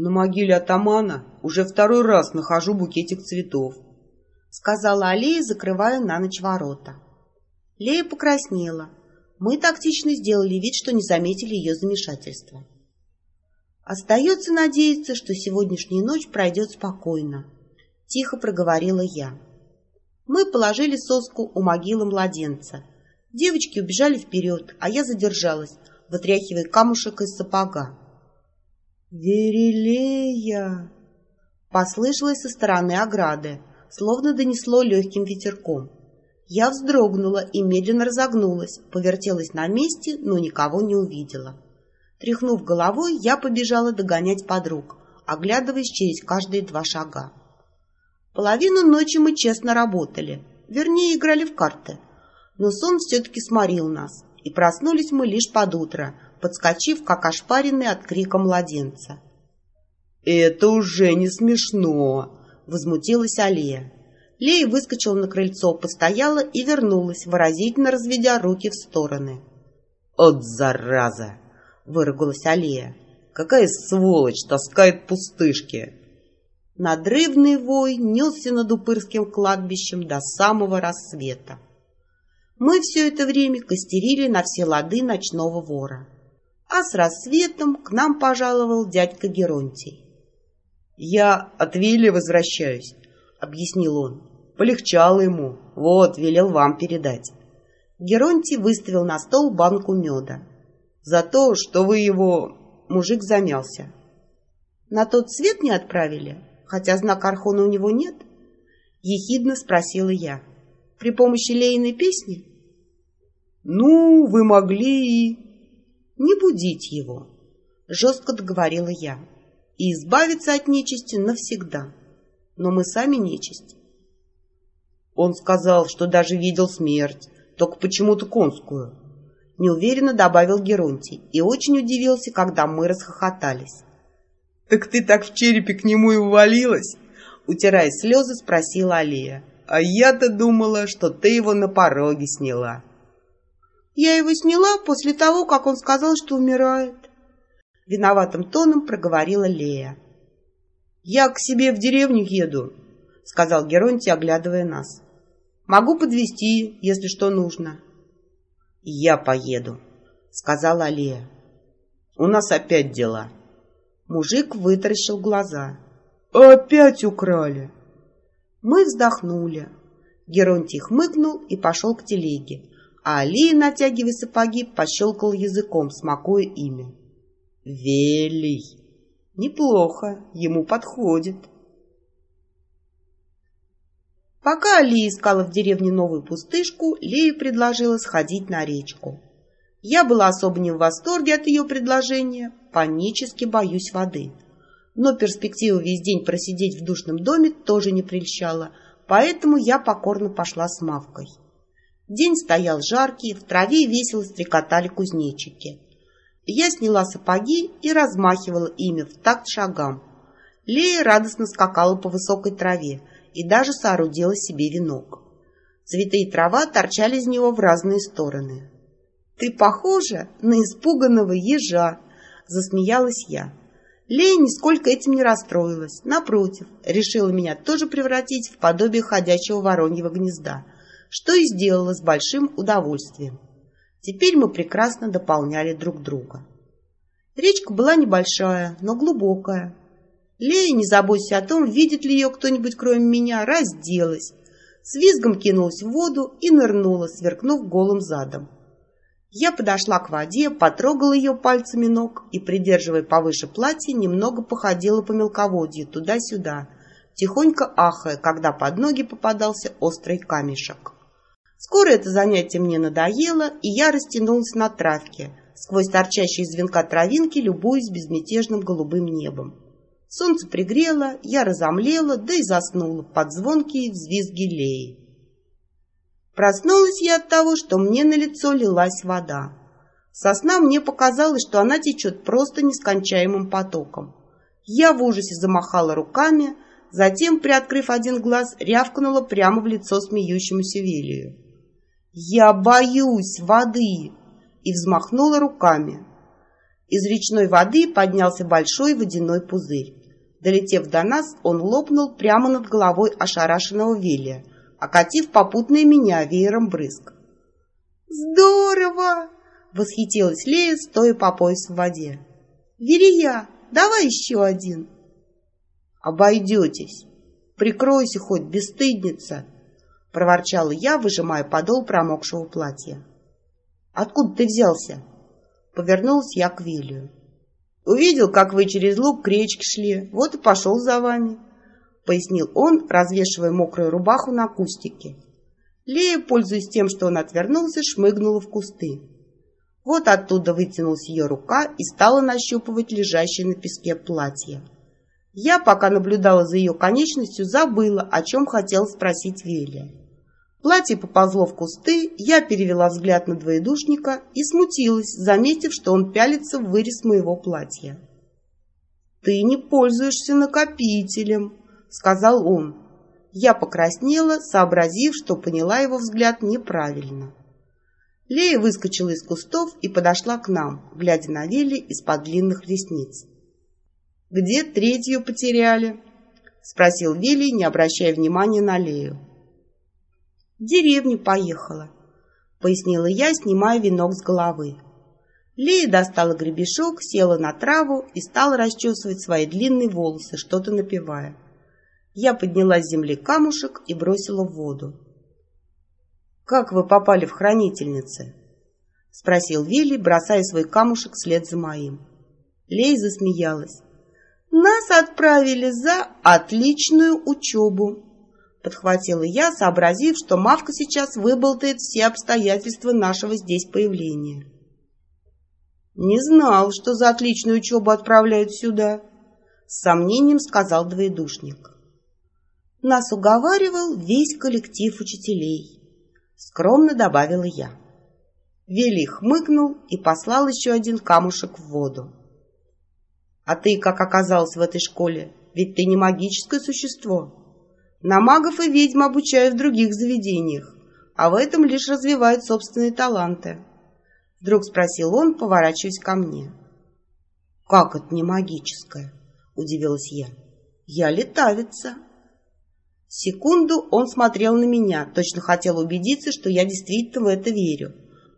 На могиле атамана уже второй раз нахожу букетик цветов, сказала Алия, закрывая на ночь ворота. Лея покраснела. Мы тактично сделали вид, что не заметили ее замешательства. Остается надеяться, что сегодняшняя ночь пройдет спокойно. Тихо проговорила я. Мы положили соску у могилы младенца. Девочки убежали вперед, а я задержалась, вытряхивая камушек из сапога. «Верилея!» Послышалось со стороны ограды, словно донесло легким ветерком. Я вздрогнула и медленно разогнулась, повертелась на месте, но никого не увидела. Тряхнув головой, я побежала догонять подруг, оглядываясь через каждые два шага. Половину ночи мы честно работали, вернее, играли в карты. Но сон все-таки сморил нас, и проснулись мы лишь под утро, подскочив, как ошпаренные от крика младенца. «Это уже не смешно!» — возмутилась Алия. Лея выскочила на крыльцо, постояла и вернулась, выразительно разведя руки в стороны. «От зараза!» — выругалась Алия. «Какая сволочь таскает пустышки!» Надрывный вой несся над Упырским кладбищем до самого рассвета. Мы все это время костерили на все лады ночного вора. А с рассветом к нам пожаловал дядька Геронтий. «Я от Вилли возвращаюсь», — объяснил он. Полегчало ему. Вот, велел вам передать. Геронтий выставил на стол банку меда. За то, что вы его... Мужик замялся. На тот свет не отправили, хотя знак Архона у него нет? Ехидно спросила я. При помощи лейной песни? Ну, вы могли и... Не будить его, жестко договорила я, и избавиться от нечисти навсегда. Но мы сами нечисть. Он сказал, что даже видел смерть, только почему-то конскую. Неуверенно добавил Геронтий и очень удивился, когда мы расхохотались. «Так ты так в черепе к нему и увалилась?» Утирая слезы, спросила Алия. «А я-то думала, что ты его на пороге сняла». «Я его сняла после того, как он сказал, что умирает». Виноватым тоном проговорила Лея. «Я к себе в деревню еду», — сказал Геронтий, оглядывая нас. Могу подвести, если что нужно. Я поеду, сказала Алия. У нас опять дела. Мужик вытаращил глаза. Опять украли. Мы вздохнули. Геронтий хмыкнул и пошел к телеге, а Алия, натягивая сапоги, пощелкал языком, смакуя имя. Велий. Неплохо, ему подходит. Пока Али искала в деревне новую пустышку, Лея предложила сходить на речку. Я была особо не в восторге от ее предложения, панически боюсь воды. Но перспектива весь день просидеть в душном доме тоже не прельщала, поэтому я покорно пошла с Мавкой. День стоял жаркий, в траве весело стрекотали кузнечики. Я сняла сапоги и размахивала ими в такт шагам. Лея радостно скакала по высокой траве, и даже соорудила себе венок. Цветы и трава торчали из него в разные стороны. «Ты похожа на испуганного ежа!» — засмеялась я. Лея нисколько этим не расстроилась. Напротив, решила меня тоже превратить в подобие ходячего вороньего гнезда, что и сделала с большим удовольствием. Теперь мы прекрасно дополняли друг друга. Речка была небольшая, но глубокая. Лея, не заботься о том, видит ли ее кто-нибудь кроме меня, разделась. С визгом кинулась в воду и нырнула, сверкнув голым задом. Я подошла к воде, потрогала ее пальцами ног и, придерживая повыше платья, немного походила по мелководью туда-сюда, тихонько ахая, когда под ноги попадался острый камешек. Скоро это занятие мне надоело, и я растянулась на травке, сквозь торчащие из венка травинки, любуясь безмятежным голубым небом. Солнце пригрело, я разомлела, да и заснула под звонкие взвизги леи. Проснулась я от того, что мне на лицо лилась вода. Со сна мне показалось, что она течет просто нескончаемым потоком. Я в ужасе замахала руками, затем, приоткрыв один глаз, рявкнула прямо в лицо смеющемуся Велию. «Я боюсь воды!» и взмахнула руками. Из речной воды поднялся большой водяной пузырь. Долетев до нас, он лопнул прямо над головой ошарашенного Вилия, окатив попутно меня веером брызг. «Здорово!» — восхитилась Лея, стоя по пояс в воде. «Верия, давай еще один!» «Обойдетесь! Прикройся хоть, бесстыдница!» — проворчала я, выжимая подол промокшего платья. «Откуда ты взялся?» Повернулась я к Вилию. «Увидел, как вы через луг к речке шли, вот и пошел за вами», — пояснил он, развешивая мокрую рубаху на кустике. Лея, пользуясь тем, что он отвернулся, шмыгнула в кусты. Вот оттуда вытянулась ее рука и стала нащупывать лежащее на песке платье. Я, пока наблюдала за ее конечностью, забыла, о чем хотела спросить Велия. Платье поползло в кусты, я перевела взгляд на двоедушника и смутилась, заметив, что он пялится в вырез моего платья. «Ты не пользуешься накопителем», — сказал он. Я покраснела, сообразив, что поняла его взгляд неправильно. Лея выскочила из кустов и подошла к нам, глядя на Вилли из-под длинных ресниц. «Где третью потеряли?» — спросил Вилли, не обращая внимания на Лею. «В деревню поехала», — пояснила я, снимая венок с головы. Лея достала гребешок, села на траву и стала расчесывать свои длинные волосы, что-то напевая. Я подняла с земли камушек и бросила в воду. «Как вы попали в хранительницы?» — спросил Вилли, бросая свой камушек вслед за моим. Лея засмеялась. Нас отправили за отличную учебу. Подхватила я, сообразив, что Мавка сейчас выболтает все обстоятельства нашего здесь появления. «Не знал, что за отличную учебу отправляют сюда», — с сомнением сказал двоедушник. Нас уговаривал весь коллектив учителей, — скромно добавила я. Вели хмыкнул и послал еще один камушек в воду. А ты как оказалась в этой школе? Ведь ты не магическое существо. На магов и ведьм обучают в других заведениях, а в этом лишь развивают собственные таланты. Вдруг спросил он, поворачиваясь ко мне. «Как это не магическое?» – удивилась я. «Я летавица». Секунду он смотрел на меня, точно хотел убедиться, что я действительно в это верю,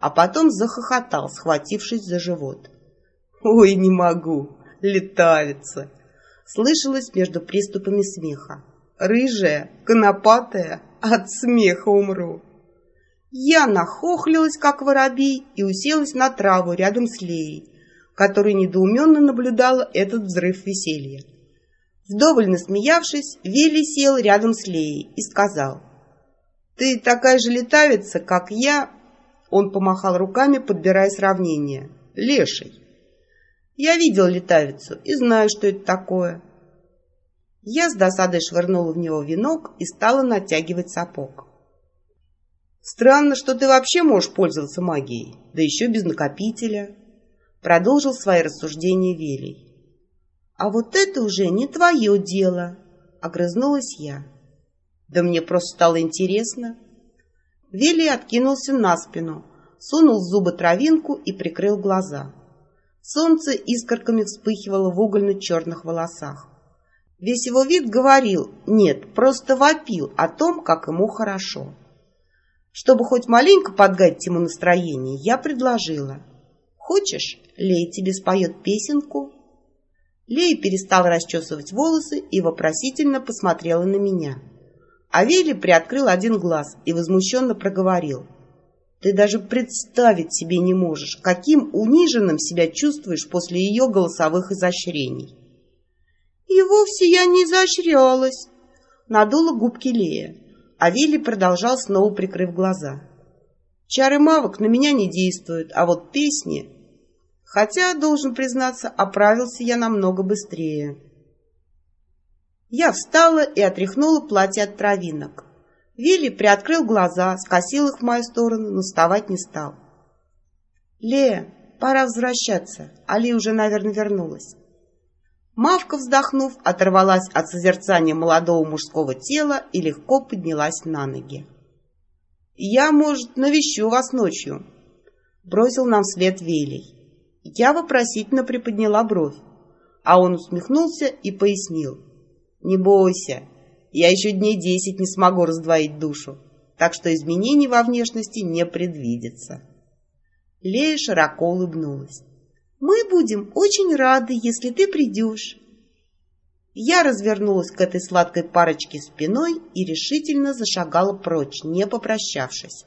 а потом захохотал, схватившись за живот. «Ой, не могу! Летавица!» Слышалось между приступами смеха. «Рыжая, конопатая, от смеха умру!» Я нахохлилась, как воробей, и уселась на траву рядом с Леей, которая недоуменно наблюдала этот взрыв веселья. Вдоволь насмеявшись, Вилли сел рядом с Леей и сказал, «Ты такая же летавица, как я...» Он помахал руками, подбирая сравнение. «Леший». Я видел летавицу и знаю, что это такое. Я с досадой швырнула в него венок и стала натягивать сапог. Странно, что ты вообще можешь пользоваться магией, да еще без накопителя. Продолжил свои рассуждения Велий. А вот это уже не твое дело, огрызнулась я. Да мне просто стало интересно. Велий откинулся на спину, сунул в зубы травинку и прикрыл глаза. Солнце искорками вспыхивало в угольно-черных волосах. Весь его вид говорил, нет, просто вопил о том, как ему хорошо. Чтобы хоть маленько подгадить ему настроение, я предложила. «Хочешь, Лей тебе споет песенку?» Лей перестал расчесывать волосы и вопросительно посмотрела на меня. А Вилли приоткрыл один глаз и возмущенно проговорил. Ты даже представить себе не можешь, каким униженным себя чувствуешь после ее голосовых изощрений. И вовсе я не изощрялась, надула губки Лея, а Вилли продолжал снова прикрыв глаза. Чары мавок на меня не действуют, а вот песни... Хотя, должен признаться, оправился я намного быстрее. Я встала и отряхнула платье от травинок. Вилли приоткрыл глаза, скосил их в мою сторону, но вставать не стал. «Лея, пора возвращаться. Али уже, наверное, вернулась». Мавка, вздохнув, оторвалась от созерцания молодого мужского тела и легко поднялась на ноги. «Я, может, навещу вас ночью», — бросил нам вслед Велий. Я вопросительно приподняла бровь, а он усмехнулся и пояснил. «Не бойся, я еще дней десять не смогу раздвоить душу, так что изменений во внешности не предвидится». Лея широко улыбнулась. «Мы будем очень рады, если ты придешь». Я развернулась к этой сладкой парочке спиной и решительно зашагала прочь, не попрощавшись.